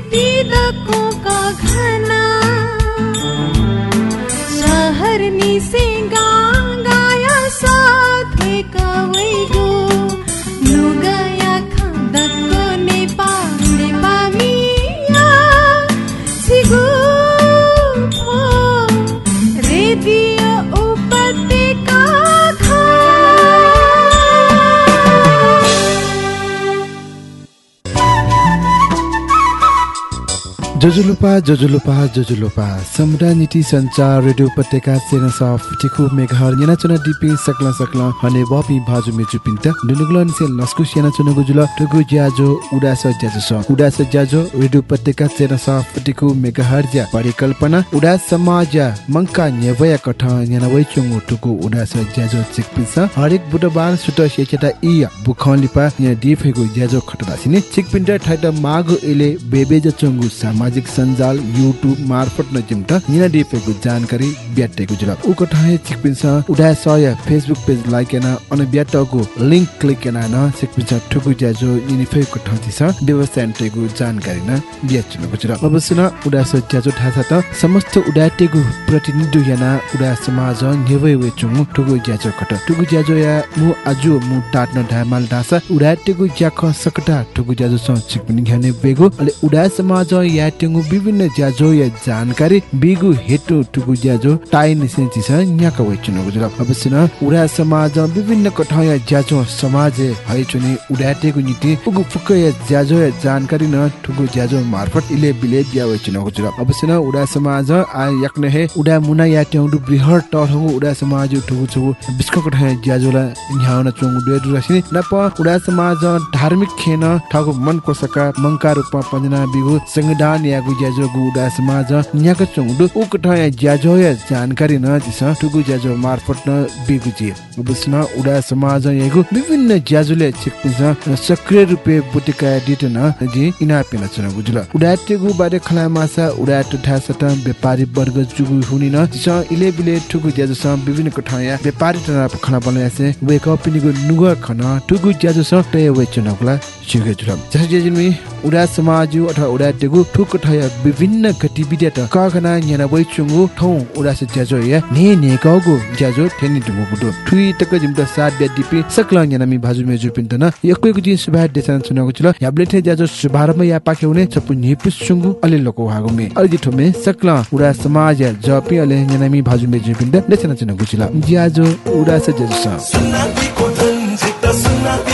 be the जजुलुपा जजुलुपा जजुलुपा। समुदाय नीति संचार रेडियो उपत्यका सेना सफ टिकु मेघहर याना चुना डिपी सकला सकला हने बपी भाजु मेजु पिन्त। दुनुगलन से लस्कु सेना गुजुल टुगु ज्याजो उडास ज्याजो स उडास ज्याजो रेडियो उपत्यका सेना सफ टिकु मेघहर ज्या। परिकल्पना उडास समाज मंका न्यवया कठ याना वइ चुंगु टुगु उडास ज्याजो चिकपिस हरेक बुधबार सुत सेचटा इ बुखलिपा या डिफेगु ज्याजो खटदासिने। चिकपिन्ट ठाइट मागु एले बेबेज चुंगु सामाजिक सञ्जाल युट्युब मार्फत न निना डिफेगु जानकारी ब्याटेगु जुल उको ठाए चिकपिन्स उडा सय फेसबुक पेज लाइक एना अन ब्याटगु लिंक क्लिक एना न चिकपिन्स ठुगु ज्याजो निनिफेगु ठाति छ व्यवस्था टेगु जानकारी न ब्याचुलगु जुल अवश्य न उडा स ज्याजो ठासा त समस्त उडाटेगु प्रतिनिधि याना उडा समाज नेवै वे चुङु ठुगु ज्याजो खट ठुगु ज्याजो या मु आजु मु टाट्न ढामाल डासा उडाटेगु ज्याख सकटा ठुगु ज्याजो स चिकपिनि घ्याने बेगु अले उडा समाज या टेंगु विभिन्न ज्याजो या जानकारी बिगु हेटु टुगु ज्याजो टाइ निसेन्ची छ न्याक वे चुनगु जुल अवश्य न उडा समाज विभिन्न कठा या ज्याजो समाज है चुनि उडाटेगु नीति उगु फुक या ज्याजो या जानकारी न ठुगु ज्याजो मार्फत इले बिले ब्या वे चुनगु जुल अवश्य न उडा समाज आ yakne he uda muna ya टेंगु बृहर टहु उडा समाज ठुगु छु बिस्को कठा ज्याजोला न्याउन चोंगु दे दुरासिने नप उडा समाज धार्मिक खेन ठगु मन कोसका मंका रूपमा पञ्जना बिगु संविधान यागु ज्याजो गु उडा समाज न्याक चोंगु उ कठा या ज्याजो या जानकारी न दिस ठुगु ज्याजो मार्फत न बिगु जी बुस्न उडा समाज यागु विभिन्न ज्याजोले छिकपिन्छ सक्रिय रूपे बुटिका दिट न जी इना पिना चुन गुजुल उडा बारे खला मासा उडा टुठा सत व्यापारी वर्ग जुगु हुनि न दिस इले बिले ठुगु ज्याजो स विभिन्न कठा या व्यापारी तना खना बल यासे वेक अप पिनिगु नुग खन ठुगु ज्याजो स तय वे चुनगला छिगे जुल जस जेजिनमी उडा समाज अथवा उडा तेगु ठुक ठया विभिन्न गतिविधि त काखना न्याना वइ चुंगु ठौ उडा से ज्याजो या ने ने कगु ज्याजो थेनि दुगु गुडो ठुइ तक जिमता सात ब्या दिपि सकला न्याना मी भाजु मेजु पिन्त न यकैको दिन सुभा देसन सुनगु जुल याब्ले थे ज्याजो सुभारम या पाके हुने चपु निपिस चुंगु अलि लोको हागु मे। अलि ठोमे सकला उडा समाज या जपि अले न्याना मी भाजु मेजु पिन्त देसन सुनगु जुल ज्याजो उडा से ज्याजो स। सुनातीको धन जित्दा सुनातीको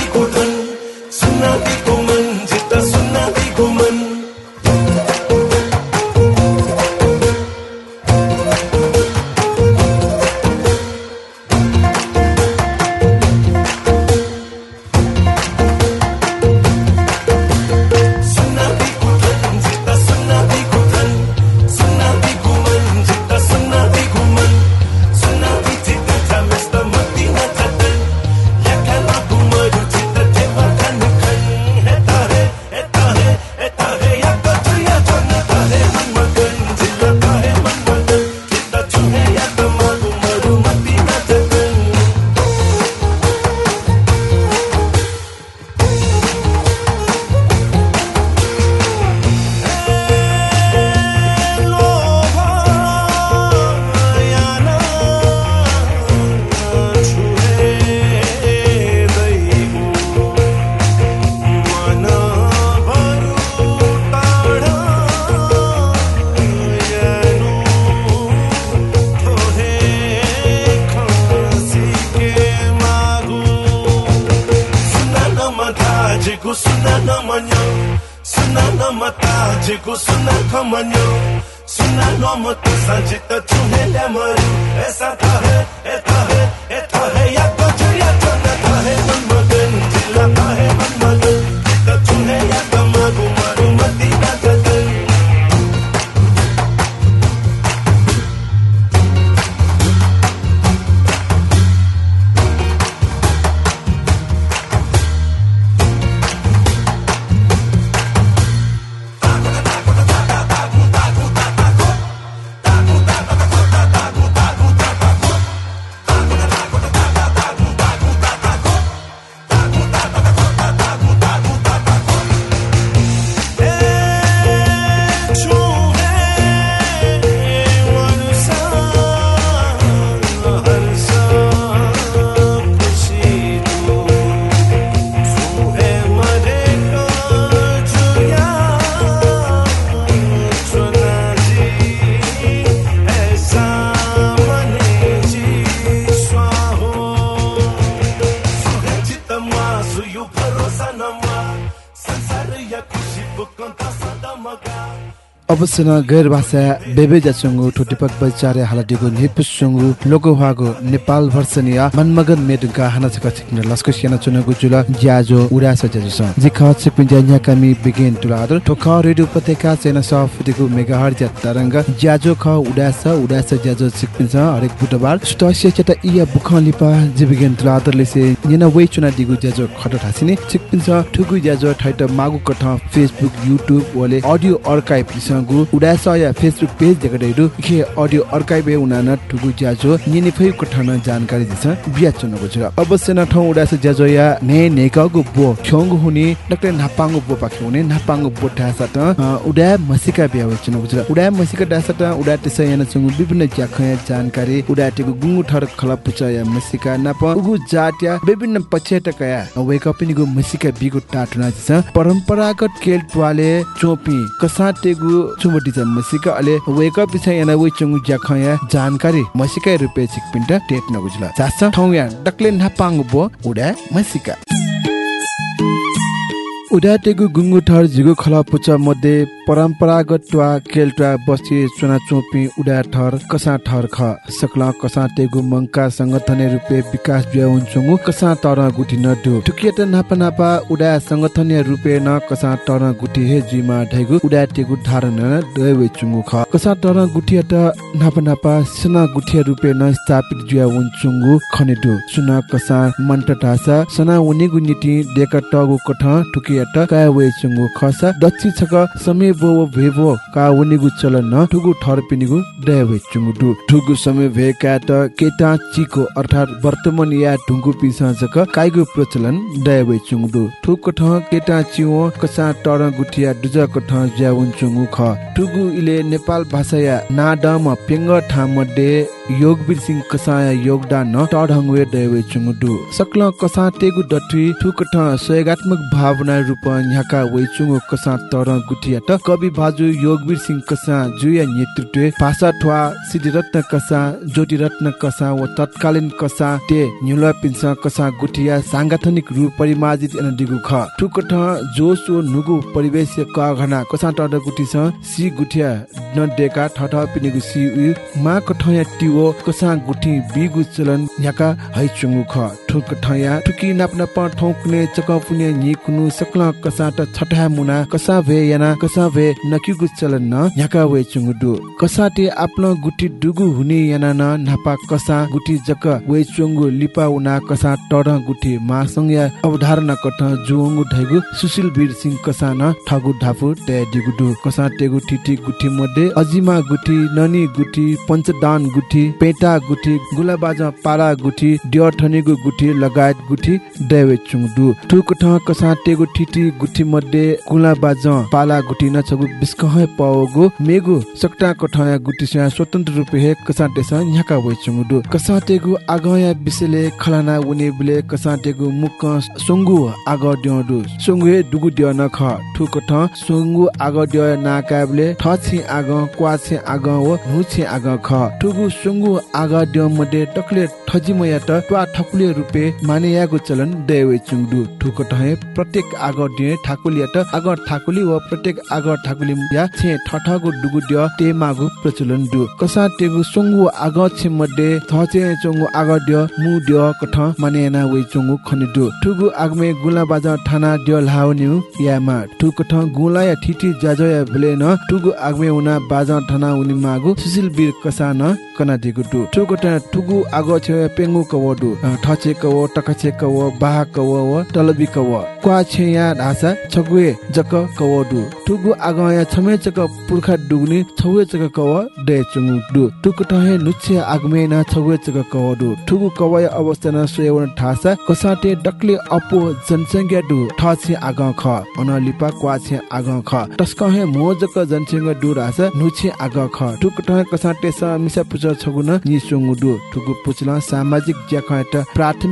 अवश्य न गैर भाषा बेबेजा चंगु ठोटिपक बचारे हालादिगु निपुस चंगु लोगोहागु नेपाल भर्सनिया मनमगन मेदुका हाना छका छिकन लस्को सियाना चुनगु जुल ज्याजो उडा सजजु छ जिखा छिकपिन ज्या कामी बिगिन तुलादर ठोका रेडियो पत्रिका चेना सफदिगु मेगाहर्ज तरंग ज्याजो ख उडा स उडा स ज्याजो छिकपिन छ हरेक बुधबार स्टस्य चटा इया बुखा लिपा जि बिगिन तुलादर लेसे निना वे चुना दिगु ज्याजो खट ठासिने छिकपिन छ ठुगु ज्याजो ठाइट मागु कठ फेसबुक युट्युब वले अडियो अर्काइभ लिसगु उडास या फेसबुक पेज देखडैरु खे अडियो अर्काइभ उनान ठुगु ज्याजो। निने फै कठन जानकारी दिस बिया चुनको छ अवश्य न ठौ उडास ज्याजो या ने नेकागु बो छंगु हुने डक्टर नापांगु बो पाखे हुने नापांगु बो ठासा त उडा मसिका बिया चुनको छ उडा मसिका त उडा त्यसै याना चंगु विभिन्न ज्याखया जानकारी उडा टेगु गुंगु ठर खला पुचा या मसिका नाप उगु जाट्या विभिन्न पछेटक या वेक अप निगु मसिका बिगु टाटुना छ परम्परागत केल ट्वाले चोपी कसा टेगु चुमटी छ मसिका अले वेक अप छ याना वे चंगु ज्याखया जानकारी मसिका रुपे छिकपिन्टा टेट नगुजला। जास ठौ या डक्ले नापांगु बो उडा मसिका। उडाटेगु गुङ्गु ठर झिगु खला पुचा मध्ये परम्परागत ट्वा केल ट्वा बस्ती चुना चोपी उडा कसा ठर ख सकला कसा टेगु मंका संगठने रुपे विकास ब्या उन्चुङु कसा तर गुठी न दु टुकियत नापा नापा उडा संगठने रुपे न कसा तर गुठी हे जिमा ढैगु उडा टेगु धारण न दैवे चुङु ख। कसा तर गुठियत नापा नापा सना गुठिया रुपे न स्थापित ज्या उन्चुङु खने दु सुना कसा मन्ट ढासा सना उनेगु नीति डेका टगु कठ टुकियत काय वे चुङु खसा दक्षि छक समय बो भेवो का उनेगु चलन न ठुगु ठर पिनिगु दैवे चुङु दु ठुगु समय भेका त केटा चिको अर्थात वर्तमान या ढुङ्गु पिसा जक काइगु प्रचलन दैवे चुङु दु ठुक ठ केटा चियो कसा टर गुठिया दुज कठ ज्याउन चुङु ख ठुगु इले नेपाल भाषा या नाडम पेंग ठाम मध्ये योगवीर सिंह कसाय योगदान न टढङ्वे दैवे चुङु दु सकल कसा टेगु डठी ठुक ठ सहयोगात्मक भावना रूप न्याका वे चुङु कसा तर गुठिया त कवि भाजु योगवीर सिंह कसा जुया नेतृत्व भाषा ठवा सिद्धिरत्न कसा ज्योति रत्न कसा व तत्कालीन कसा ते न्युला पिन्सा कसा गुठिया सांगठनिक रूप परिमार्जित एन दिगु ख। ठुक ठ जोस व नुगु परिवेश क घना कसा टड गुठी छ सी गुठिया न डेका ठठ पिनिगु सी मा कठया टिवो कसा गुठी बिगु चलन न्याका है चुङु ख। ठुक ठया ठुकी नाप्न प ठौकुने चकपुने नि कुनु सकला कसा त छठा मुना कसा भे याना कसा भे नकिगु चलन न न्याका वे चुङु दु कसा ते गुठी डुगु हुने याना न नापा कसा गुठी जक वे चुङु लिपा उना कसा टर गुठी मा संज्ञा अवधारणा कठ जुङु ढैगु सुशील वीर सिंह कसा न ठगु ढाफु ते दिगु दु कसा टेगु ठिठी गुठी मध्ये अजिमा गुठी ननी गुठी पञ्चदान गुठी पेटा गुठी गुलाबाजा पारा गुठी डियर ठनेगु गुठी लगायत गुठी दैवे चुङ दु ठुक ठ कसा टेगु ठिठी गुठी मध्ये गुलाबाज पाला गुठी न छगु बिस्कह पावगु मेगु सकटा कठया गुठी स्या स्वतन्त्र रूपे हे कसा देश न्याका वे चुङ दु कसा टेगु आगया बिसेले खलाना उने बिले कसा टेगु मुक सुंगु आग दिउ दु सुंगु हे दुगु दिउ न ख। ठुक ठ सुंगु आग दिउ ना काबले आग क्वा आग व नु छि आग ख। ठुगु सुंगु आग दिउ मध्ये टकले ठजिमया त ट्वा ठकुले रूप रुपे माने यागु चलन देवे चुङडु ठुक टहे प्रत्येक आगर दिए ठाकुलिया त आगर ठाकुली व प्रत्येक आगर ठाकुली या छे ठठगु डुगु दिय ते मागु प्रचलन दु कसा तेगु सोंगु आगर छे मध्ये थचे चोंगु आगर दिय मु दिय कठ माने ना वे चोंगु खनि दु ठुगु आगमे गुला बाजा थाना दिय लाउ न्यु यामा ठुक ठ गुला या ठिठी जाजो या भले न ठुगु आगमे उना बाजा थाना उनि मागु सुशील वीर कसा न कना दिगु दु ठुक ठुगु आगो छे पेंगु कवडु। ठचे कव टकचे कव बाह कव व टलबी कव। क्वा छे या ढासा छगुए जक कवडु ठुगु आगो या छमे चक पुर्खा डुगनि छौए चक कव दे चुङु दु ठुक टहे नुचे आगमे न छगुए चक कवडु ठुगु कवय अवस्था न सोयवन ठासा कसाटे डक्ले अपो जनसंख्या दु ठचे आग ख। अन लिपा क्वा छे आग ख। टस्क हे मोजक जनसंख्या दु रासा नुचे आग ख। ठुक टहे कसाटे स मिसा पुज छगुन नि सुङु दु ठुगु पुचला सामाजिक ज्याखट प्राथमिकता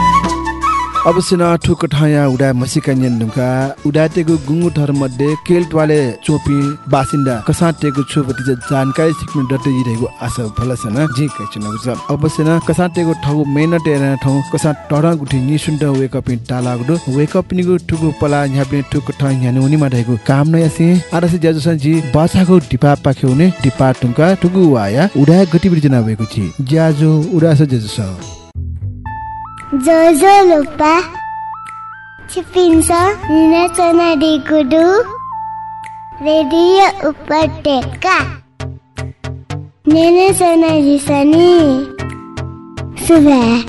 अवश्य न ठुक ठया उडा मसिका न्यन्दुका उडा तेगु गुंगु धर मध्ये केल्टवाले चोपी बासिन्दा कसा तेगु छुपति जानकारी सिक्नु डटे जिरहेको आशा फलसन जे कै चुनाउ छ अवश्य न कसा तेगु ठगु मेहनत एना ठौ कसा टडा गुठी निसुन्ड वेक अप टाला गुडु वेक अप निगु ठुगु पला ठुक ठ न्यानु उनी रहेको काम न यासे आरसे ज्याजुसन जी बाछाको डिपा पाख्यौने डिपा टुंका ठुगु वाया उडा गतिविधि जना भएको छि। ज्याजो उडा स Jojo lupa Cipinso Nina Cona di Kudu Radio Upateka Nina Cona di Sani Sudah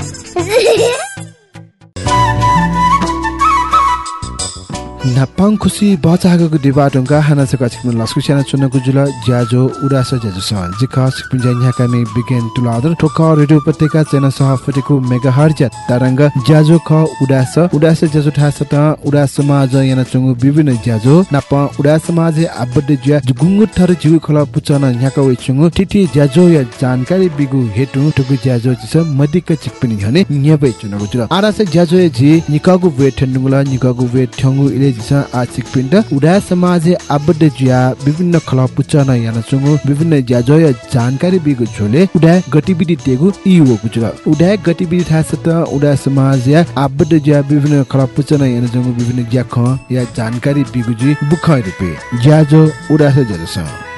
नापाङ खुसी बचागको दिबा ढुङ्गा हाना सका छिक्नु लस्कु स्याना चुनको जुल ज्याजो उडास ज्याजो स जिका सिक्नु ज्या न्याका मे बिगेन तुलादर ठोक रेडियो उपत्यका चेन सह फटेको मेगाहर्ज तरंग ज्याजो ख उडास उडास ज्याजो ठास त उडास समाज याना चुङु विभिन्न ज्याजो। नाप उडास समाज आबद्ध ज्या गुंगु थर जिउ खला पुचन न्याका वे चुङु टिटी ज्याजो या जानकारी बिगु हेतु ठुगु ज्याजो जिस मदिक चिकपिनि हने न्याबे चुनको जुल आरास ज्याजो जी निकागु वे ठन्नुला निकागु वे इले जिस आचिक पिण्ड उडा समाज आबद्ध ज्या विभिन्न खला पुचन याना विभिन्न ज्याजो या जानकारी बिगु झोले उडा गतिविधि तेगु इयो गुजुल उडा गतिविधि थास त उडा समाज या आबद्ध ज्या विभिन्न खला पुचन याना विभिन्न ज्या ख या जानकारी बिगु जी बुखाइ रुपे ज्याजो उडा से ज्याजो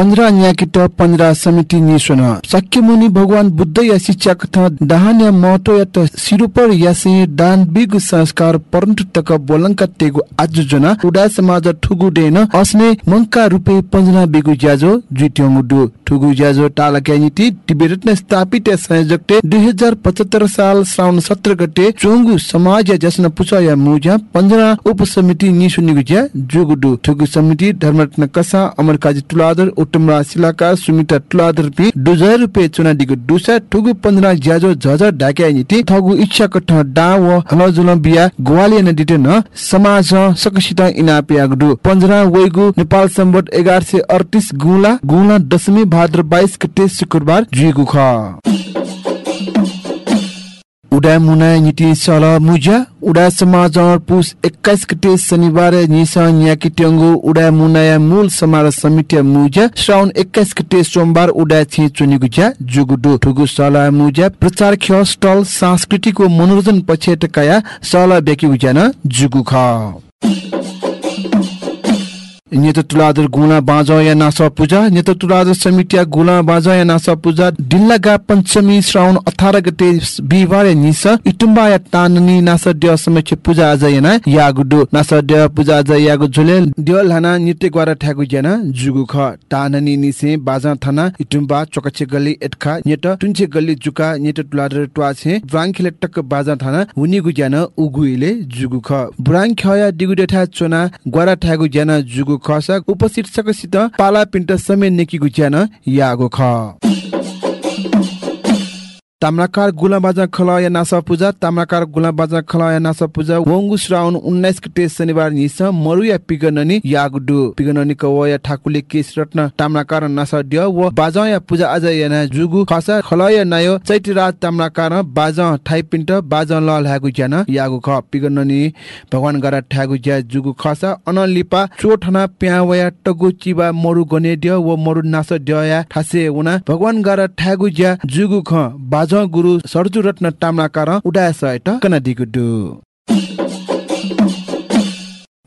पन्ध्र न्याकिट पन्ध्र समिति निसुन सक्य मुनि भगवान बुद्ध या शिक्षा कथा दाहान या महत्व या त सिरुपर यासे दान बिगु संस्कार परन्तु तक बोलंका तेगु आजुजना उडा समाज ठुगु डेन अस्ने मंका रुपे पन्जना बिगु ज्याजो जुट्यंगु दु ठुगु ज्याजो टालका नीति टिबेट ने स्थापित या संयोजक ते 2075 साल श्रावण 17 गते चोंगु समाज या जसन पुचा या मुजा पन्जना उपसमिति निसुनिगु ज्या जुगुडु। ठुगु समिति धर्मरत्न कसा अमरकाजी तुलादर उत्तमरा शिलाका सुमिता तुलादर पि दुजर रुपे चुना दिगु दुसा ठुगु पन्ध्र ज्याजो झझ ढाक्या नीति थगु इच्छा कठ डा व हलजुल बिया ग्वालिया न दिटे न समाज सकसित इना प्यागडु। पन्ध्र वैगु नेपाल सम्बत एघार सय अडतिस गुला गुला दशमी भाद्र बाइस गते शुक्रबार जुइगु ख। उडा मुना नीति सल मुजा उडा समाज पुस 21 गते शनिबार निसा न्याकी ट्यंगु उडा मुनाया मूल समारोह समिति मुजा श्रावण 21 गते सोमबार उडा छि चुनिगु जा जुगुडु ठुगु सला मुजा प्रचार ख्य स्टल सांस्कृतिक मनोरञ्जन पक्षेटकाया सला बेकी उजान जुगु ख नेत तुलादर गुना बाजा या नासा पूजा नेत तुलादर समितिया गुना बाजा या नासा पूजा दिल्लागा पञ्चमी श्रावण अठार गते बिहिबार निस इटुम्बा या ताननी नासा ड्य समक्ष पूजा आज याना यागुडु नासा ड्य पूजा आज यागु झुले ड्य लाना नृत्य ग्वारा ठ्यागु जना जुगु ख ताननी निसे बाजा थाना इटुम्बा चोकचे गल्ली एटखा नेट टुन्चे गल्ली जुका नेट तुलादर ट्वाछे ब्राङ खेले टक्क बाजा थाना हुनिगु ज्यान उगुइले जुगु ख। ब्राङ खया दिगु डेठा चोना ग्वारा ठ्यागु ज्यान जुगु खसक उपशीर्षकसित पाला पिन्ट समेत नेकी गुज्यान यागो ख। ताम्राकार गुला बाजा खलया नासा पूजा ताम्राकार गुला बाजा खलया नासा पूजा वंगु श्रावण 19 गते शनिबार निस मरुया पिगननी यागडु पिगननी कवया ठाकुले केश रत्न ताम्राकार नासा ड्य व बाजा पूजा आज याना जुगु खसा खलया नायो रात ताम्राकार बाजा थाइपिन्ट बाजा ल ल्यागु ज्यान यागु ख पिगननी भगवान गरा ठ्यागु ज्या जुगु खसा अनलिपा चोठना प्यावया टगु चिबा मरु गने ड्य व मरु नास ड्यया ठासे उना भगवान गरा ठ्यागु ज्या जुगु ख बाज गुरु सर्जु रत्न ताम्राकार उडाय सयट कनादिगु डु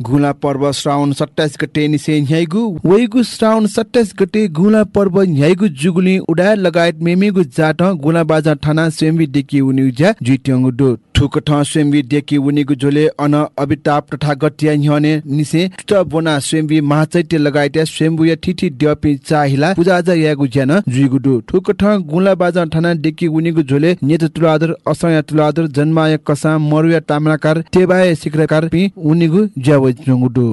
गुला पर्व श्रावण सत्ताइस गते निसे न्याइगु। वैगु श्रावण सत्ताइस गते गुला पर्व न्याइगु जुगुली उडा लगायत मेमेगु जाट गुला बाजा थाना स्वयंवी डेकी उनिउजा जुइट्यंगु डो ठुक ठ स्वयंवी डेकी उनिगु झोले अन अबिताप तथा गट्या न्ह्यने निसे त बोना स्वयंवी महाचैत्य लगायत स्वयंभू या ठिठी ड्यपि चाहिला पूजा आज यागु ज्यान जुइगु डो ठुक ठ गुला बाजा थाना डेकी उनिगु झोले नेत तुलादर असया तुलादर जन्माय कसा मरुया ताम्राकार टेबाय सिक्रकार पि उनिगु ज्याव जंगुडु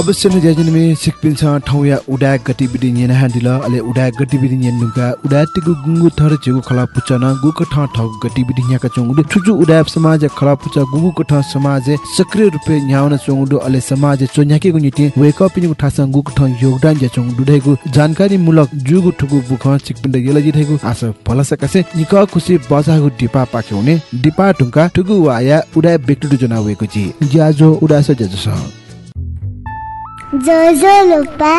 अवश्य नै ज्याजन मे सिकपिन छ ठाउँ या उडा गतिविधि न्यन हान्दिल अले उडा गतिविधि न्यन नुका उडा तिगु गुंगु थर जेगु खला पुचन गुक ठ ठ गतिविधि न्याका चंगुडु। छुजु उडा समाज खला पुच गुगु क ठ समाज सक्रिय रुपे न्याउन चंगुडु अले समाज चोन्याके गु निति वेक अप नि ठासा गुक योगदान ज्या चंगुडु दैगु जानकारी मूलक जुगु ठुगु बुख चिकपिन यलजि थैगु आस फलस कसे निक खुसी बजागु डिपा पाके हुने डिपा ढुंका ठुगु वाया उडा बेक्टु जना वेको जी। ज्याजो उडा स ज्याजो Jojo lupa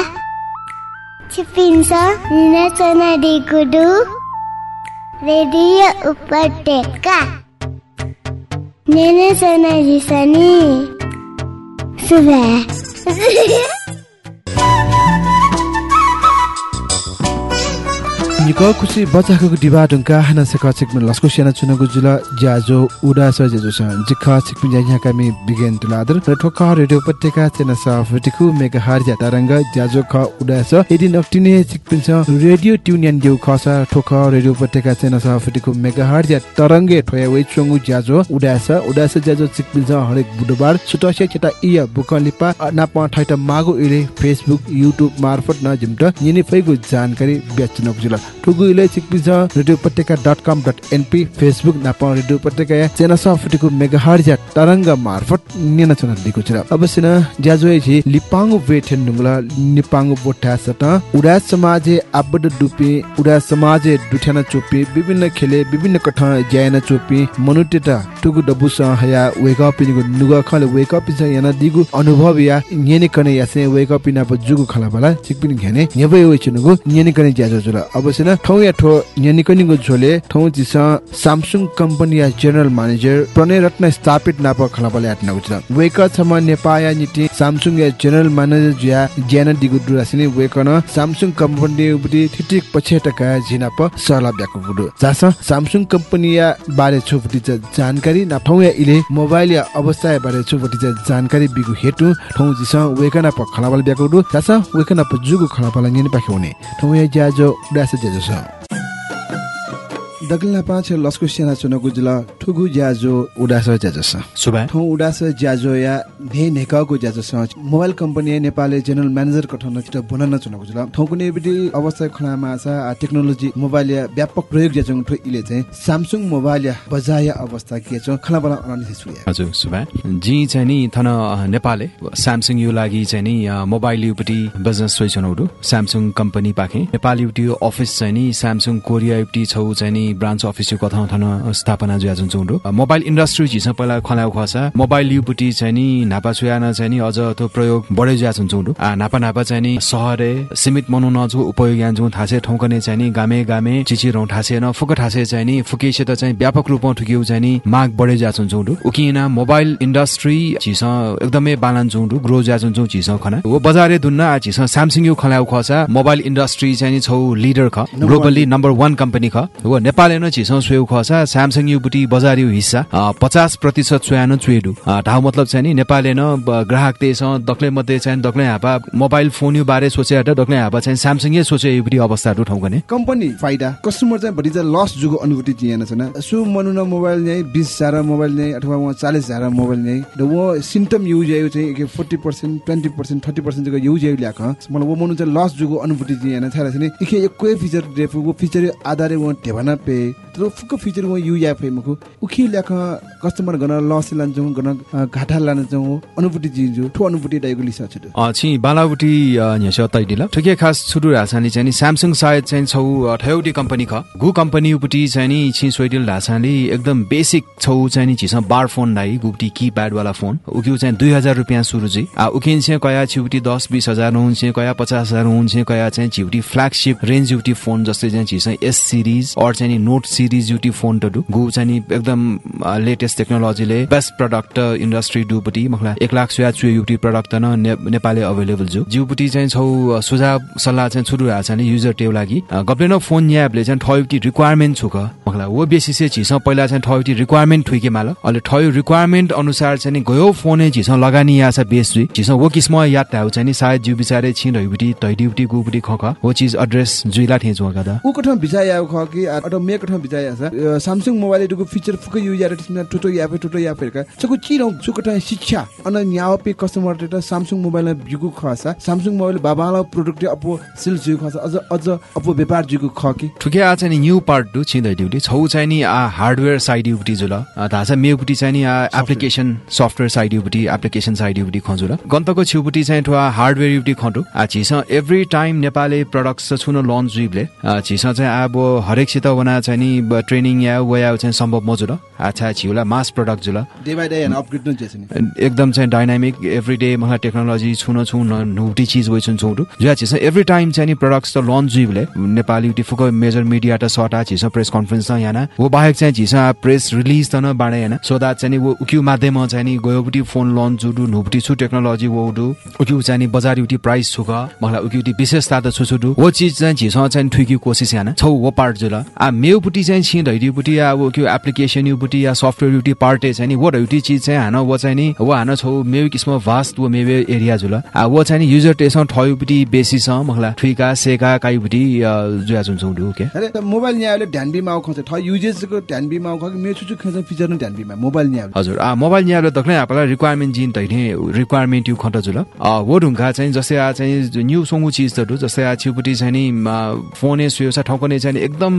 Cipinso Nina Sona di Kudu Radio Upateka Nina Sona di Sani Sudah निक खुसी बचाको डिबा ढुङ्का हाना सेक छिकम लस्को सेना चुनको जुल ज्याजो उडा स ज्याजो स जिखा छिकम ज्या कामी बिगेन तुलादर र ठोक रेडियो उपत्यका चेना स फटिकु मेगा हार ज्या तरंग ज्याजो ख उडा स यदि नक्टिने छिकपिन स रेडियो ट्युनियन दिउ खस ठोक रेडियो उपत्यका चेना स फटिकु मेगा हार ज्या तरंगे ठोया वे चंगु ज्याजो उडा स उडा स ज्याजो छिकपिन स हरेक बुधबार सुटसे चेता इया बुकलिपा नाप ठाइट मागु इले फेसबुक युट्युब मार्फत न जिमट यिनी फैगु जानकारी बेच्नक जुल ठुगु इले चिकपिज radio Upatyaka dot com dot NP Facebook नाप रेडियो उपत्यका या चेना सफटिको मेगाहर्ज या तरंग मार्फत नेना चना दिको छ। अवश्य न ज्याजोय जी लिपांगु वेठेन नुंगला निपांगु बोठा सत उडा समाजे आबड डुपी उडा समाजे दुठ्याना चोपी विभिन्न खेले विभिन्न कठ ज्याना चोपी मनुटेटा टुगु डबुस हया वेक अप निगु नुगा खले वेक अप छ याना दिगु अनुभव या न्यने कने यासे वेक अप ना जुगु खला बला चिकपिन घेने वे चनुगु न्यने कने ज्याजो जुल अवश्य ठौ या ठो न्यने कने झोले ठौ जिस सामसुङ कम्पनी या जनरल म्यानेजर प्रणय रत्न स्थापित नाप खला बला यातना गुछ वेक छम नेपाया नीति सामसुङ या जनरल म्यानेजर ज्या ज्यान दिगु दुरासिने वेक न सामसुङ कम्पनी उबि ठिटिक पछेटका झिनाप सला ब्याको गुडु जास सामसुङ कम्पनी या बारे छुपटी जानकारी ना ठौ या इले मोबाइल या अवस्था बारे छुपटी जानकारी बिगु हेतु ठौ जिस वेकना प खला बला ब्याको गुडु जास वेकना जुगु खला बला न्यने पाखे हुने या ज्याजो उडास ज्याजो। छ दगलना पाँच लस्को सेना चुनको जुल ठुगु ज्याजो उडास ज्याजो छ सुबा ठौ उडास ज्याजो या भे नेकाको ज्याजो छ मोबाइल कम्पनी नेपालले जनरल म्यानेजर कठन चिट बनाउन चुनको जुल ठौ कुनै बिटी अवस्था खलामा छ टेक्नोलोजी मोबाइल या व्यापक प्रयोग ज्याजो ठो इले चाहिँ सामसुङ मोबाइल या बजाया अवस्था के छ खला बला अनालिसिस सुया हजुर सुबा जी चाहिँ नि थन नेपालले स्यामसङ यो लागि चाहिँ नि मोबाइल युपट्टि बिजनेस सोइ छनौटु स्यामसङ कम्पनी पाखे। नेपाल युपट्टि अफिस चाहिँ नि स्यामसङ कोरिया युपट्टि छौ चाहिँ नि ब्रान्च अफिस कथा थन स्थापना जुया जुन चौटु मोबाइल इन्डस्ट्री झिस पहिला खलाउ खसा मोबाइल युपट्टि चाहिँ नि नापा सुयाना चाहिँ नि अझ त्यो प्रयोग बढे जुया जुन आ नापा नापा चाहिँ नि सहरे सीमित मनु नजु उपयोग यान जुन थासे ठौकने चाहिँ नि गामे गामे चिची रौ ठासे न फुक ठासे चाहिँ नि फुकेसे त चाहिँ व्यापक रूपमा ठुकिउ चाहिँ नि माग बढे जा जुन चौटु उकिना मोबाइल इन्डस्ट्री झिस एकदमै बालन चौटु ग्रो जा जुन चौ झिस खना। वो बजारे दुन्न आ झिस स्यामसङ यु खलाउ खसा मोबाइल इन्डस्ट्री चाहिँ नि छौ लिडर ख ग्लोबली नम्बर वान कम्पनी ख। हो नेपाल नेपालले न छिसौ सुयौ खसा स्यामसङ युबुटी बजार यु हिस्सा। पचास प्रतिशत सुयानो चुएडु ढाउ मतलब चाहिँ नि नेपालले न ब- ग्राहक तेस दक्ले मध्ये चाहिँ दक्ले हापा। मोबाइल फोन यु बारे सोचे दक्ले हापा चाहिँ स्यामसङै सोचे युबुटी अवस्था टु ठाउँ गने कम्पनी फाइदा कस्टमर चाहिँ चाहिँ लस जुको अनुभूति चियान छैन। सु मनु न मोबाइल नै बिस हजार मोबाइल नै अथवा उहाँ चालिस हजार मोबाइल नै र सिम्टम युज आयो चाहिँ forty percent twenty percent thirty percent जग्गा युज आयो ल्याक मलाई वो मनु चाहिँ लस जुको अनुभूति छ छैन एकै फिचर डेफु फिचर आधारे वो ढेवाना फुक्क फिचर वो यु या पे मखु उखि ल्याक कस्टमर गन लस लान्छौँ गन घाटा लान्छौँ अनुभूति जिन्जु ठो अनुभूति डाइगो लिसा छ छि बालाबुटी न्यास तैदिल ठिकै खास छुटु रासानी चाहिँ स्यामसङ सायद चाहिँ छौ ठयौटी कम्पनी ख। गु कम्पनी उपटी चाहिँ नि छि सोइडिल ढासाली एकदम बेसिक छौ चाहिँ नि छिस बार फोन दाइ गुप्टी कीप्याड वाला फोन। उक्यु चाहिँ दुई हजार रुपियाँ सुरु जी आ उकिन चाहिँ कया छिउटी दस बिस हजार हुन्छ कया पचास हजार हुन्छ कया चाहिँ छिउटी फ्ल्यागसिप रेन्ज युटी फोन जस्तै चाहिँ छिस एस सिरिज अर चाहिँ नोट सिरिज युटी फोन टु गु चाहिँ एकदम लेटेस्ट टेक्नोलोजीले बेस्ट प्रडक्ट इन्डस्ट्री डुपट्टि मखला। एक लाख सुया चुयो युटी प्रडक्ट न नेपाली अभाइलेबल छु। जिउपट्टि चाहिँ छौ सुझाव सल्लाह चाहिँ छुटु भएको छ नि युजर टेउ लागि। अ, गप्ले न फोन यापले चाहिँ ठयुटी रिक्वायरमेन्ट छु वो बेसी से छिस पहिला चाहिँ ठयुटी रिक्वायरमेन्ट ठुइके माल। अहिले ठयो रिक्वायरमेन्ट अनुसार चाहिँ गयो फोन छिस लगानी या छ बेस जुइ छिस वो किस्म याद थाउ चाहिँ नि सायद जिउ बिचारे छिन रहिबुटी तैडिउटी गुबुटी खख वो चिज एड्रेस जुइला ठेच वका दा ऊ कठमा बिचाय आयो ख कि मे कठमा बिचाय आछ सामसुङ मोबाइल एटुको फिचर फुक यु यार तिसमा टोटो यापे टोटो यापे का चकु चिरौ सुकटा शिक्षा अन न्याव पे कस्टमर टेटा सामसुङ मोबाइल बिगु खसा सामसुङ मोबाइल बाबाला प्रोडक्ट अपो सेल जु खसा अझ अझ अपो व्यापार जुगु ख कि? ठुके आ चाहिँ नि न्यू पार्ट डु छिँदै ड्युटी छौ चाहिँ नि आ हार्डवेयर साइड युटी जुल। धासा मेउपट्टि चाहिँ नि आ एप्लिकेसन सफ्टवेयर साइड युटी एप्लिकेसन साइड युटी खन्जु र गन्तको छेउपट्टि चाहिँ ठुवा हार्डवेयर युटी खन्टु आ छिस एभ्री टाइम नेपाली प्रडक्ट्स छुन लन्च जुइबले छिस चाहिँ अब हरेकसित वना चाहिँ नि ट्रेनिङ या वया चाहिँ सम्भव मजुर अच्छा छिउला मास प्रडक्ट जुल डे बाइ डे अपग्रेड एकदम चाहिँ डाइनामिक एभ्री डे मलाई टेक्नोलोजी छुन छु न नुटी चिज वइ छुन छौटु। जुया छिस एभ्री टाइम चाहिँ नि प्रडक्ट्स त लन्च जुइबले नेपाली युटी फुक मेजर मिडिया त सटा छिस प्रेस कन्फरेन्स त याना वो बाहेक चाहिँ छिस प्रेस रिलिज त न बाँडे याना सो द्याट चाहिँ नि वो उक्यु माध्यम चाहिँ नि गयोपट्टि फोन लन्च जुडु नुपट्टि छु टेक्नोलोजी वो उडु उक्यु चाहिँ नि बजार युटी प्राइस छुक। मलाई उक्युटी विशेषता त छु छुडु वो चिज चाहिँ छिस चाहिँ ठुकी कोसिस याना छौ वो पार्ट जुल आ मेउपट्टि चाहिँ छि ढैडिपट्टि या वो क्यु एप्लिकेसन युपट्टि या सफ्टवेयर युटी पार्टे चाहिँ नि वो ढैटी चिज चाहिँ हान वो चाहिँ नि वो हान छौ मेउ किस्म भास्ट वो मेवे एरिया जुल। आ वो चाहिँ नि युजर टेसँग ठयुपट्टि बेसी छ मखला ठुइका सेका काइपट्टि जुया जुन छौ के अरे मोबाइल न्यायले ध्यान बिमा खन्छ ठ युजेसको ध्यान बिमा ख मे छुछु खेल्छ फिचर न ध्यान बिमा मोबाइल न्यायले। हजुर आ मोबाइल यहाँ दक्नै आपला रिक्वायरमेन्ट जिन तैने रिक्वायरमेन्ट यु खट जुल। वो ढुङ्गा चाहिँ जस्तै आ चाहिँ न्यू सोङु चिज त जस्तै आ छिउपट्टि चाहिँ नि फोने सुयो छ ठाउँको नै चाहिँ एकदम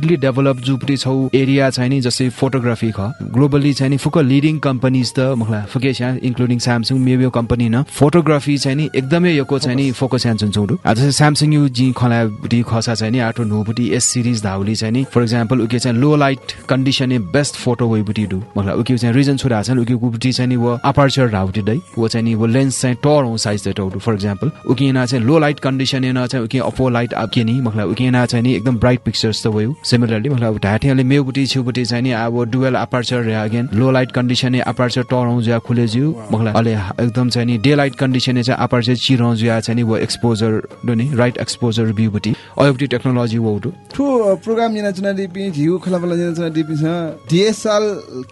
ऱ्यापिडली डेभलप जुपट्टि छौ एरिया चाहिँ नि जस्तै फोटोग्राफी ख। ग्लोबली चाहिँ नि फुक लिडिङ कम्पनीज त मखला फुके छ इन्क्लुडिङ स्यामसङ मेबियो कम्पनी न। फोटोग्राफी चाहिँ नि एकदमै योको चाहिँ नि फोकस छौडु। आ जस्तै स्यामसङ यु जी खला बुटी खसा चाहिँ नि आटो नुबुटी एस सिरिज धाउली चाहिँ नि फर इक्जाम्पल उके चाहिँ low light condition best photo way बुटी डु। मतलब उके चाहिँ रिजन छोरा छन् उके गुबुटी चाहिँ नि वो अपर्चर धाउटी दै वो चाहिँ नि वो लेन्स चाहिँ टर हो साइज दै टाउडु फर इक्जाम्पल उके ना चाहिँ लो लाइट कन्डिसन न चाहिँ उके अफो लाइट अब के नि मतलब उके ना चाहिँ नि एकदम ब्राइट पिक्चर्स त वयो सिमिलरली मतलब ढाटेले मेउबुटी छेउबुटी चाहिँ नि अब डुवेल अपर्चर रे again. Low light condition aperture टर हौ ज्या खुले ज्यू मतलब अले एकदम चाहिँ नि डे लाइट कन्डिसन चाहिँ अपर्चर चिरौ ज्या चाहिँ नि वो एक्सपोजर नि राइट एक्सपोजर भ्यूबुटी अयोबुटी टेक्नोलोजी वो उडु ठु program yana chuna dipi jiu khala bala yana chuna dipi sa DSL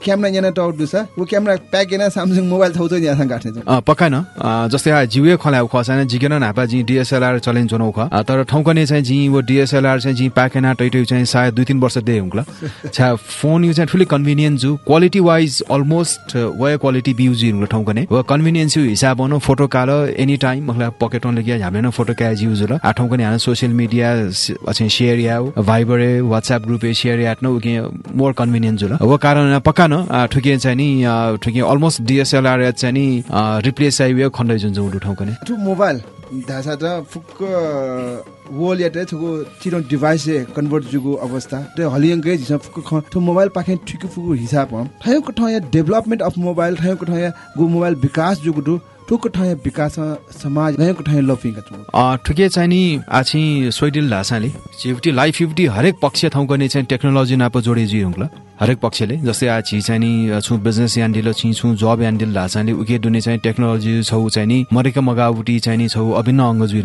camera yana टाउट दुस वो camera pack yana Samsung mobile थाउ चाहिँ यहाँ गाठ्ने छ पक्का न। जस्तै आ जिउए खला खसाने जिगेन नापा जी डिएसएलआर चलेन चुनौ ख तर ठाउँकने चाहिँ जी वो डिएसएलआर चाहिँ जी पाकेना टैटै चाहिँ सायद दुई तिन वर्ष दे हुङ्ला छा फोन यु चाहिँ कन्भिनियन्स जु क्वालिटी वाइज अलमोस्ट वे क्वालिटी बिउज हुङ्ला ठाउँकने व कन्भिनियन्स यु हिसाब न फोटो काल एनी टाइम मतलब पकेट लगिया हामीले न फोटो क्या यूज होला। आ ठाउँकने हान सोशल मिडिया अच्छा शेयर या भाइबर व्हाट्सएप ग्रुप शेयर या न मोर कन्भिनियन्स होला। वो कारण पक्का न ठुके चाहिँ नि ठुके अलमोस्ट डिएसएलआर चाहिँ नि रिप्लेस आइयो खण्डै जुन ठाउँकने टु मोबाइल धासा त फुक्क वोल या थुको चिरो डिभाइस कन्भर्ट जुगु अवस्था ते हलियंगे ख तो मोबाइल पाखे ठिक फुगु हिसाब हम थायो क डेभलपमेन्ट अफ मोबाइल थायो क ठया गु मोबाइल विकास जुगु दु टोको ठाय विकास समाज गएको ठाय अ, ठुके चाहिँ नि आछि सोइडिल ढासाले चिफ्टी लाइफ फिफ्टी हरेक पक्ष ठाउँ गर्ने चाहिँ टेक्नोलोजी नाप जोडे जी हुङ्ला हरेक पक्षले जस्तै आ छि चाहिँ नि छु बिजनेस यान्डिल छि छु जब यान्डिल ढासाले उके दुने चाहिँ टेक्नोलोजी छौ चाहिँ नि मरेका मगाउटी चाहिँ नि छौ अभिन्न अङ्ग जुइ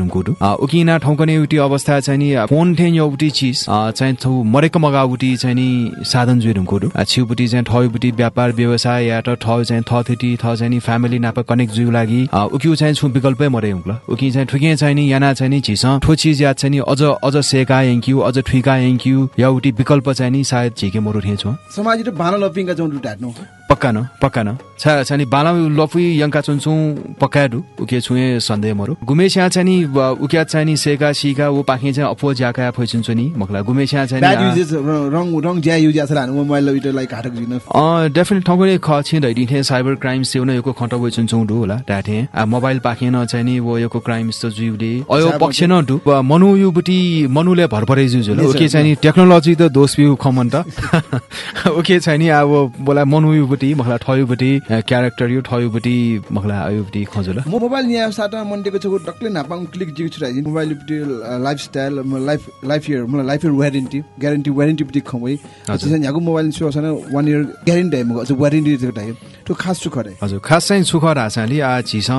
उकिना ठाउँ कने एउटी अवस्था चाहिँ नि फोन ठेन एउटी चिज चाहिँ छौ मरेका मगाउटी चाहिँ नि साधन जुइ रुङ्कुटु छिउपट्टि चाहिँ ठयुपट्टि व्यापार व्यवसाय या त ठ चाहिँ थथेटी थ चाहिँ नि फ्यामिली नाप कनेक्ट जुइ लागि उकिउ चाहिँ छु विकल्पै मरे हुङ्ला उकि चाहिँ ठुके चाहिँ नि याना चाहिँ नि छिस ठो चिज याद चाहिँ नि अझ अझ सेका एङ्क्यु अझ ठुइका एङ्क्यु एउटी विकल्प चाहिँ नि सायद झिके मरु ठेछु समाज र भान लफिङका छौँ ढाट्नु पक्का न पक्का न छा छानी बाला लफुई यङ्का चुन्चु पक्काडु उके छुए सन्देह मरु। गुमेस्या चाहिँ नि व- उक्या चाहिँ नि सेका सिका ऊ पाखे चाहिँ अफो ज्याका फैचुन्छु नि मखला। गुमेस्या चाहिँ ब्याड नि आ- युजेस रङ रङ ज्या युज आछ हानु मोबाइल लबिट लाइक घाटक जिन अँ डेफिनेट ठाउँको ख छिँदैदिन्थे साइबर क्राइम्स त्यो न यो खन्ट वइ चुन्छौँ होला डाटे आ मोबाइल पाखेन चाहिँ नि वो यो क्राइम्स त जुले अयो पक्ष न डु। व मनु युबटी मनुले भर परे जुजुल Yes, ओके. चाहिँ नि टेक्नोलोजी त दोष बिउ खमन त। ओके चाहिँ नि अब बोला मनु युबटी मखला ठयुबटी क्यारेक्टर यो ठयुबटी मखला अयुबटी खजुल। म मोबाइल यहाँ साटा मन्डेको छ डक्लै नापाङ क्लिक जिउ छु राजी mobile lifestyle life life year मलाई life year warranty guarantee warranty पनि खमै। चाहिँ यहाँको मोबाइल सो छैन वान इयर ग्यारेन्टी है म वारेन्टी टाइम। त्यो खास छु खरे हजुर खास चाहिँ सुख रासाली आ झिस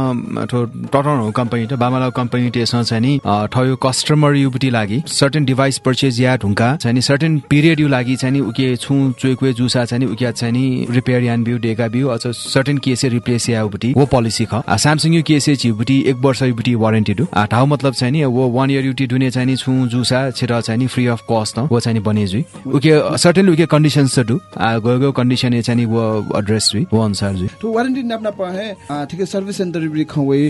टटन कम्पनी त बामाला कम्पनी टेसँग चाहिँ नि ठयो कस्टमर युबटी लागि। सर्टेन डिभाइस पर्चेज या ढुङ्का चाहिँ नि सर्टेन पिरियड यु लागि चाहिँ नि उके छु चुइक्वे जुसा चाहिँ नि उके चाहिँ नि रिपेयर यान बिउ डेका बिउ अझ सर्टेन केसे रिप्लेस या उबटी वो पोलिसी ख। आ स्यामसङ यु केसे छिबुटी एक वर्ष युबटी वारेन्टी आ ठाउँ मतलब चाहिँ नि वो वान इयर युटी दुने चाहिँ नि छु जुसा छिर चाहिँ नि फ्री अफ कस्ट न वो चाहिँ नि बने जुइ उके सर्टेन उके कन्डिसन्स त दु। आ गयो गयो कन्डिसन चाहिँ नि वो एड्रेस जुइ वो अनुसार जुइ तो वारेन्टी नाप्न पाए ठिकै सर्भिस सेन्टर पनि खवै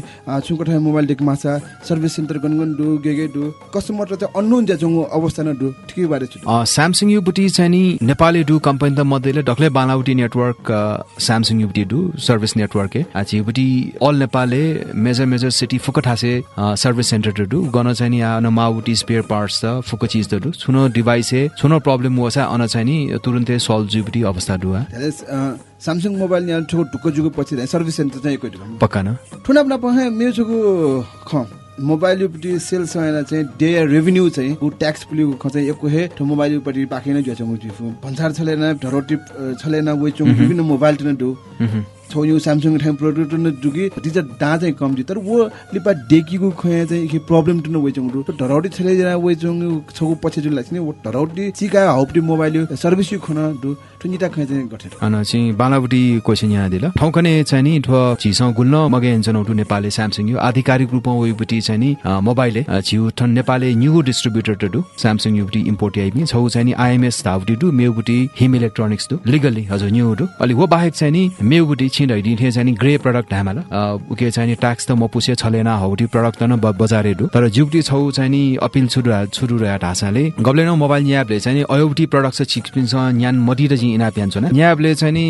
छुको ठाउँ मोबाइल डेक माछा सर्भिस सेन्टर गनगन डु गेगे डु कस्टमर त अन्नोन ज्याचुङ अवस्था न डु ठिकै बारे छु अ, स्यामसङ युबुटी चाहिँ नि नेपाली डु कम्पनी त मध्येले डक्लै बालाउटी नेटवर्क स्यामसङ युबुटी डु सर्भिस नेटवर्क आज युबुटी अल नेपालले मेजर मेजर सिटी फुक ठासे अ, सर्भिस सेन्टर डु गन चाहिँ नि आ माउटी स्पेयर पार्ट्स त फुक चिज डु छुनो डिभाइस हे छुनो प्रब्लम वसा अन चाहिँ नि तुरुन्तै सल्भ जुबुटी अवस्था डुवा सामसङ मोबाइल यहाँ ठुको ढुक्क जुको पछि सर्भिस सेन्टर चाहिँ पक्का न? ठुना मेरो छुको ख मोबाइल उपट्टि सेल्स होइन चाहिँ डे रेभिन्यू चाहिँ ऊ ट्याक्स पुलिउ ख चाहिँ एक हे ठो मोबाइल उपट्टि पाखेन जो चाहिँ मुजु भन्सार छलेन ढरोटी छलेन वे चुङ विभिन्न मोबाइल टिन डु। छौ यो स्यामसङ ठाउँ प्रोडक्ट न दुगी तिज डा चाहिँ कम तर वो लिपा डेकीको खया चाहिँ के प्रब्लम टिन वे चुङ तो ढरोटी छले जना वे छौ पछि जुल लाग्छ नि वो ढरोटी चिका हौपटी मोबाइल सर्भिस यो खना दु खया चाहिँ गठे अन चाहिँ बालाबुटी क्वेसन यहाँ दिल ठाउँकने चाहिँ नि ठो झिसौ गुल्न मगे हेन्छन् उठु नेपालले स्यामसङ यो आधिकारिक रूपमा उयोपट्टि चाहिँ नि अ, छिउ ठन नेपालले न्यू डिस्ट्रिब्युटर डु स्यामसङ युपट्टि इम्पोर्ट आइपि छौ चाहिँ नि आइएमएस धाउटी डु मेउबुटी हिम इलेक्ट्रोनिक्स डु लिगल्ली हजुर न्यू डु अलि वो बाहेक चाहिँ नि मेउबुटी छिँदैदिन्थे चाहिँ नि ग्रे प्रडक्ट हामाल उके चाहिँ नि ट्याक्स त म पुसे छलेन हौटी प्रडक्ट त न बजारे डु तर जुप्टी छौ चाहिँ नि अपिल छुरु छुरु ढासाले गब्लेन मोबाइल न्यापले चाहिँ नि अयोटी प्रडक्ट चाहिँ छिक्पिन्छ न्यान मटी र जी इना प्यान्छ न न्यापले चाहिँ नि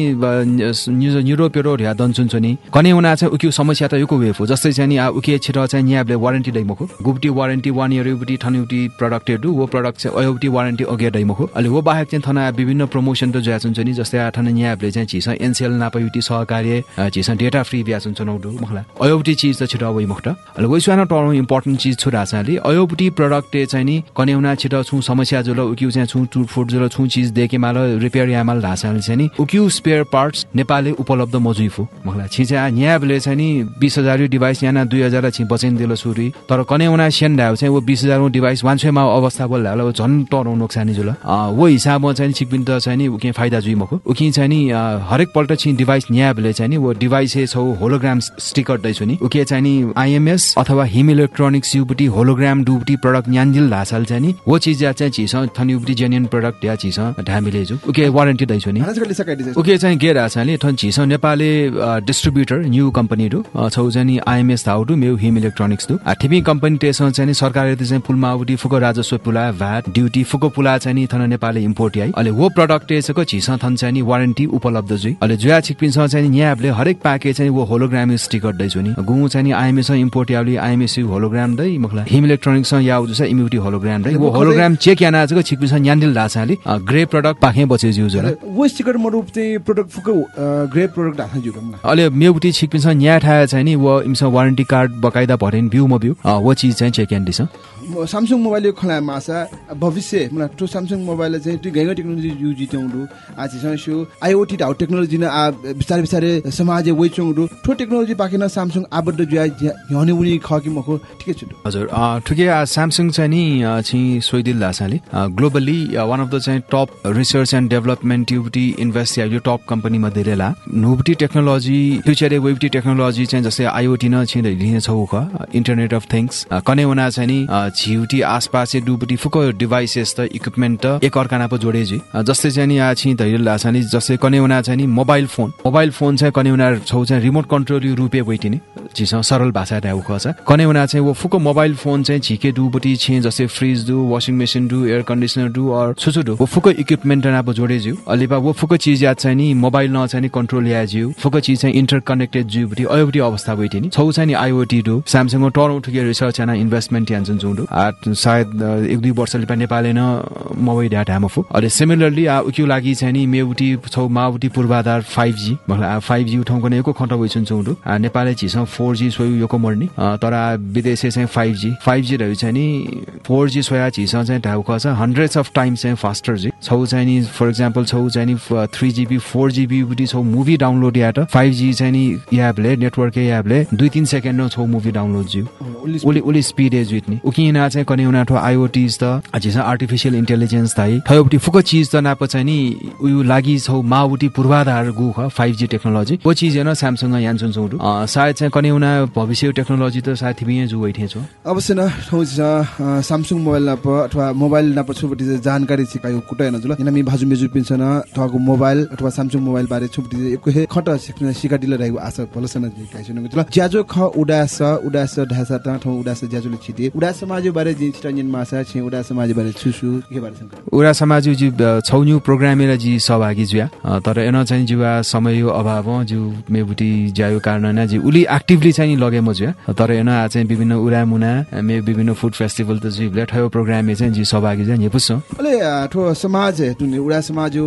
युरोपियो ह्या दन्छुन्छ नि कने उना चाहिँ उक्यु समस्या त युको वेफो जस्तै चाहिँ नि उके छिर चाहिँ न्यापले वारेन्टी दैमखो गुप्टी वारेन्टी वान इयर युटी ठन्युटी प्रडक्टहरू वो प्रडक्ट चाहिँ अयोटी वारेन्टी अघि दैमखो अलि वो बाहेक चाहिँ थना विभिन्न प्रमोसन त ज्याच हुन्छ नि जस्तै आ ठन न्यापले चाहिँ झिस एनसिएल नापयुटी सहकार्य झिस डेटा फ्री ब्याच हुन्छ नौडु मखला अयोटी चिज त छिटो वइ मुखट अलि वइसुना टर्म इम्पोर्टेन्ट चिज छु रासाले अयोटी प्रडक्ट चाहिँ नि कनेउना छिटो छु समस्या जुल उक्यु चाहिँ छु टु फुट जुल छु चिज देखे माल रिपेयर यामाल ढासाले चाहिँ नि। उक्यु स्पेयर पार्ट्स नेपालले उपलब्ध मजुइफु मखला छिचा न्याबले चाहिँ नि बिस हजार डिभाइस यहाँ दुई हजार छि बचेन दिलो सुरी। तर कनेउना सेन ढाउ चाहिँ वो बिस हजार डिभाइस वान छमा अवस्था बोल ढाल झन् टर्नु नोक्सानी जुल। वो हिसाबमा चाहिँ नि छिकबिन त चाहिँ नि उके फाइदा जुइ मको उकि चाहिँ नि हरेक पल्ट छि डिभाइस न्याबले चाहिँ नि वो डिभाइस छौ होलोग्राम स्टिकर दैछु नि। उके चाहिँ नि आइएमएस अथवा हिम इलेक्ट्रोनिक्स युबटी होलोग्राम डुबटी प्रडक्ट न्यान्जिल ढासाल चाहिँ नि वो चिज या चाहिँ छिस थन युबटी जेन्युन प्रडक्ट या छिस ढामिले जु। उके वारेन्टी दैछु नि उके चाहिँ गेर आछाले ठन छिस नेपालले डिस्ट्रिब्युटर न्यू कम्पनीहरू छौ चाहिँ नि आइएमएस थाउटु मेउ हिम इलेक्ट्रोनिक्स दु। ठिपी कम्पनी टेसँग चाहिँ नि सरकारले चाहिँ फुलमा उटी फुको राजस्व पुला भ्याट ड्युटी फुको पुला चाहिँ नि थन नेपालले इम्पोर्ट आइ अहिले वो प्रडक्ट टेसको छिस थन चाहिँ नि वारेन्टी उपलब्ध जुइ। अहिले जुया छिकपिनसँग चाहिँ नि न्यापले हरेक पाके चाहिँ वो होलोग्राम स्टिकर दैछु नि गु चाहिँ नि आइएमएस इम्पोर्ट याउली आइएमएस होलोग्राम दै मखला। हिम इलेक्ट्रोनिक्स याउ जुसा इम्युटी होलोग्राम दै। वो होलोग्राम चेक याना चाहिँ छिकपिनसँग न्यान्डिल ढासाले ग्रे प्रडक्ट पाखे बचे वो सिकर मरुप चाहिँ प्रोडक्ट फुक ग्रेट प्रोडक्ट हाल्न जुरम न अहिले मेबुटी छिकपिन्छ न्या ठा चाहिँ नि वो इमसँग वारेन्टी कार्ड बकाइदा भरेन बिउ म बिउ वो चिज चाहिँ चेक एन्ड छ म सामसुङ मोबाइल खला मासा भविष्य मलाई ठो सामसुङ मोबाइल चाहिँ त्यो गैँगा टेक्नोलोजी युज जित्याउँदु आज सो आइओटी ढाउ टेक्नोलोजी न आ बिस्तारै बिस्तारै समाज वइ चौँडु ठो टेक्नोलोजी पाकेन सामसुङ आबद्ध जुया हने उनी खकि मखो ठिकै छु हजुर ठिकै आ, स्यामसङ चाहिँ नि चाहिँ सोइदिल लासाले ग्लोबली वान अफ द चाहिँ टप रिसर्च एन्ड डेभलपमेन्ट युबिटी इन्भेस्ट या यो टप कम्पनी मध्ये रेला नुबिटी टेक्नोलोजी फ्युचर वेबिटी टेक्नोलोजी चाहिँ जस्तै आइओटी न छिँदै लिने छौ इन्टरनेट अफ थिङ्स कने वना चाहिँ नि छिउटी आसपास डुबुटी फुको डिभाइसेस त इक्विपमेन्ट त एक अर्काना जोडे जी। जस्तै चाहिँ नि आ छि धैर्य लासा नि जस्तै कने वना चाहिँ नि मोबाइल फोन मोबाइल फोन चाहिँ कने वना छौ चाहिँ रिमोट कन्ट्रोल यो रुपे छिसँग सरल भाषा ड्याउ छ। कने वना चाहिँ वो फुको मोबाइल फोन चाहिँ छिके डुबुटी छि जस्तै फ्रिज दु वासिङ मेसिन दु एयर कन्डिसनर दु और छुछु दु। वो फुको इक्विपमेन्ट जोडे ज्यू अलिपा वो फुको चिज याद चाहिँ नि मोबाइल न चाहिँ नि कन्ट्रोल या ज्यू फुको चिज चाहिँ इन्टर कनेक्टेड ज्यू बुटी अयोबुटी अवस्था बैठि नि छौ चाहिँ नि आइओटी दु स्यामसङ टर्न ठुके रिसर्च याना इन्भेस्टमेन्ट यान्छन् जुडु आ सायद एक दुई वर्ष लिपा नेपालले न मोबाइल ड्याट हाम फु अहिले सिमिलरली आ उक्यु लागि चाहिँ नि मेबुटी छौ माबुटी पूर्वाधार फाइभ जी मतलब फाइभ जी उठाउँको नै एको खण्ड वइसुन चौडु आ नेपालले छिसँग फोर जी सोयु योको मर्ने। तर विदेशे चाहिँ फाइभ जी फाइभ जी रह्यो चाहिँ नि फोर जी सोया छिसँग चाहिँ ढाउक छ हन्ड्रेड्स अफ टाइम्स चाहिँ फास्टर जी छौ चाहिँ नि फर इक्जाम्पल छौ चाहिँ नि थ्री जिबी फोर जिबी बुटी छौ मुभी डाउनलोड या त फाइभ जी चाहिँ नि एपले नेटवर्क एपले दुई तिन सेकेन्डमा छौ मुभी डाउनलोड ज्यू। उली उली स्पिड एज विथ नि चाहिँ कने उना ठो आइओटीज त अझै आर्टिफिशियल इन्टेलिजेन्स थाइ थयोपट्टि फुको चिज त नाप चाहिँ नि उयो लागि छौ माउटी पूर्वाधार गु ख फाइभ जी टेक्नोलोजी वो चिज हेर्न स्यामसङ यान्छन् चौडु अ, सायद चाहिँ कने उना भविष्य टेक्नोलोजी त सायद थिबी जु वइठे छ अवश्य न ठौ छ सामसुङ मोबाइल नाप अथवा मोबाइल नाप छुपटी जानकारी सिकायो कुटा हेर्न जुल इनामी भाजु मेजु पिन्छ न ठगु मोबाइल अथवा सामसुङ मोबाइल बारे छुपटी एको खट सिक्न सिकाटिल रहेको आशा पलसन काइसुन जुल ज्याजो ख उडास उडास ढासा त ठौ उडास ज्याजुले छिटे उडास समाज बारे जि चितरञ्जन मासा छि उडास समाज बारे छुसु के बारे उरा समाज जी छौन्यु प्रोग्रामेर जी सहभागी जुया तर एन चाहिँ जुवा समय अभाव जु मेबुटी ज्यायो कारण न जी उली एक्टिभली चाहिँ लगे म जुया तर एन आ चाहिँ विभिन्न उरा मुना मे विभिन्न फुड फेस्टिभल त जी ब्लेट ठयो प्रोग्राम चाहिँ जी सहभागी जुया नेपुस अले आ, ठो समाज तुने उडा समाज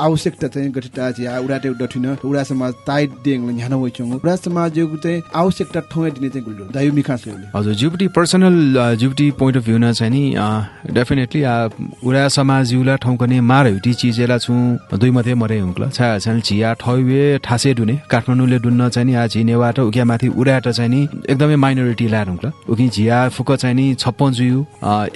आवश्यकता चाहिँ गठिता उडा टे डठिन उडा समाज टाइट देङ न्यानो वइचङ उडा समाज जो चाहिँ आवश्यकता ठौ दिने चाहिँ दायु मिखास हजुर जुबटी पर्सनल जुबटी पोइन्ट अफ भ्यू न चाहिँ नि डेफिनेटली उरा समाज युला ठाउँकने मार हुटी चिजेला छु। दुई मध्ये मरे हुङ्क्ल छा छन् छिया ठौवे ठासे डुने काठमाडौँले डुन्न चाहिँ नि आ झिनेबाट उकिया माथि उडाट चाहिँ नि एकदमै माइनोरिटी ल्याएर हुङ्क्ल उकि झिया फुक चाहिँ नि छप्पन जुयु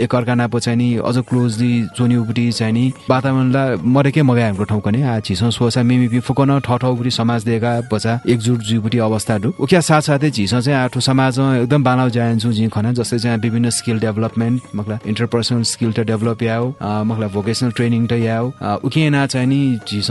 एक अर्का नापो चाहिँ नि अझ क्लोजली जोन्युबुटी चाहिँ नि वातावरणलाई मरेकै मगाए हाम्रो ठाउँकने आ झिसो सोसा मिमिपी फुकन ठ ठाउँबुटी समाज दिएका बचा एकजुट जुबुटी अवस्था डु। उकिया साथसाथै झिसो चाहिँ आठो समाजमा एकदम बालाउ जान्छु झि खना जस्तै चाहिँ विभिन्न स्किल डेभलपमेन्ट मखला इन्टरपर्सनल स्किल त डेभलप याओ अ, मखला भोकेसनल ट्रेनिङ त अ, उकिएना चाहिँ नि झिस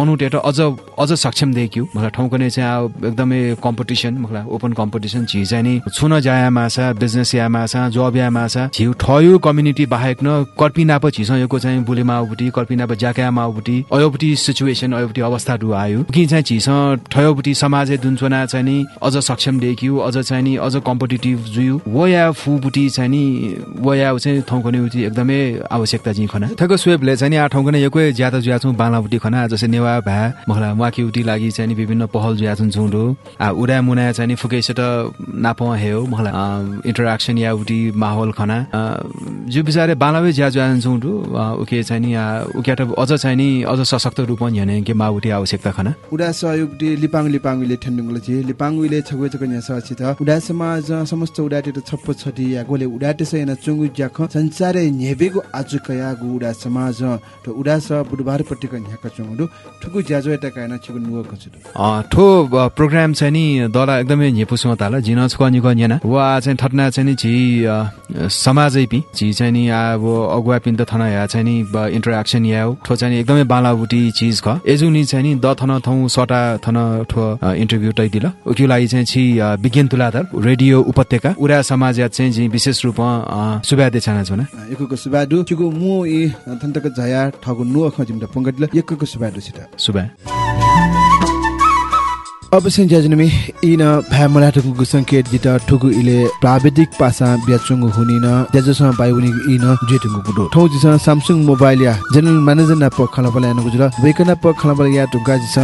मनुटेट अझ अझ सक्षम देखियो मखला ठाउँको नै चाहिँ एकदमै कम्पिटिसन मखला ओपन कम्पिटिसन झि चाहिँ नि छुन जाया माछा बिजनेस या माछा जब या माछा झिउ ठयो कम्युनिटी बाहेक न कर्पिना प झिस योको चाहिँ बुले माउबुटी कर्पिना प ज्याका माउबुटी अयोबुटी सिचुएसन अयोबुटी अवस्था डु आयो कि चाहिँ झिस ठयोबुटी समाज दुन्चोना चाहिँ नि अझ सक्षम देखियो अझ चाहिँ नि अझ कम्पिटिटिभ जुयु वया फुबुटी चाहिँ नि वया चाहिँ ठाउँको नि उति एकदमै आवश्यकता चाहिँ खना। ठ्याक्क स्वेबले चाहिँ नि आ ठाउँको नै एकै ज्यादा जुया छौँ बालाबुटी खना जस्तै नेवा भा मखला वाकिउटी लागि चाहिँ विभिन्न पहल जुया छौँडो आ उडा मुना चाहिँ फुकेसट नाप हेउ मखला इन्टरेक्सन या उटी माहौल खना। जो बिचारे बालावे ज्या जुया छौँडो उके चाहिँ नि आ, उके त अझ चाहिँ नि अझ सशक्त रूपमा हेर्ने के माउटी आवश्यकता खना। उडा सहयोग लिपाङ लिपाङले ठेन्डुङले जे लिपाङले छगवे छगन्या सचित उडा समाज समस्त उडाटे त छप्प छटी या गोले उडाटे सयना चुंगु ज्याख संसारे नेबेगु आजु कया गु उडा समाज। त उडा स बुधबार पट्टिक न्याक चुंगु ठुकु ज्याजो एटा कायना छिगु खछु अ, ठो प्रोग्राम चाहिँ नि दला एकदमै झेपुसमा ताल झिन छुक निक न्याना वा चाहिँ ठट्ना चाहिँ नि झि समाजै पि। झि चाहिँ नि अब अगुवा पिन त थना या चाहिँ नि इन्टरेक्सन या ठो चाहिँ एकदमै बालाबुटी चिज ख। एजु नि चाहिँ नि द थन थौ सटा थन ठो तै दिल उक्यु लागि चाहिँ छि विज्ञान तुलाधर रेडियो उपत्यका उरा समाज यात चाहिँ विशेष अ, सुब्यादे छाना। छुना एकको सुबादु छिगु मु इ थन्तक जया ठगु नुव खजिम त पंगटिल एकको सुबादु छिटा सुब्या। अवश्य ज्याजनमी इन भ्यामला ठुकुको संकेत जित ठुकु इले प्राविधिक पासा ब्याचुङ हुने न ज्याजसँग बाइ उनी इन जेटुङको कुटो ठौ जिस सामसुङ मोबाइल या जनरल म्यानेजर न प खलबल यानो गुजुल वेकन प खलबल या टुका जिस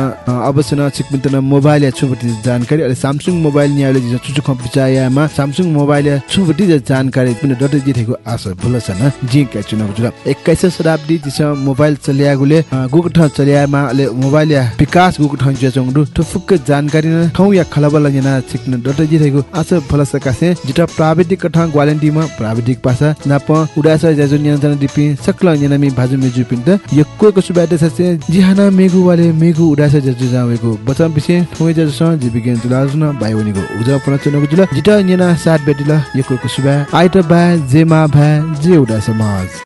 अवश्य न छिकमिन न मोबाइल या छुबटी जानकारी अले सामसुङ मोबाइल न्याले जिस चुचु खपिचा यामा सामसुङ मोबाइल या छुबटी जानकारी पिन डट जिथेको आशा भुलस न जी का चुना गुजुल 21 शताब्दी जिस मोबाइल चल्यागुले गुगु ठ चल्यामा अले मोबाइल या विकास गुगु ठ ज्याचङ दु ठुफुक जानकारी न ठौ या खलबल yana चिक्न डट जिरहेको आस फलस कासे। जिटा प्राविधिक कथा ग्वारेन्टीमा प्राविधिक पासा नाप उडास ज्याजु दिपि सक्ल यनामी भाजु मेजु पिन्त यक्को को सुबाटे ससे जिहाना मेगु वाले मेगु उडास ज्याजु जावेको बचम पिसे ठोय ज्याजु स जीविज्ञान जुलाजुन बायोनिको उजा पनचनको जुल जिटा न्यना सात बेटिला यक्को को सुबा आइट बा जेमा भा जे उडास समाज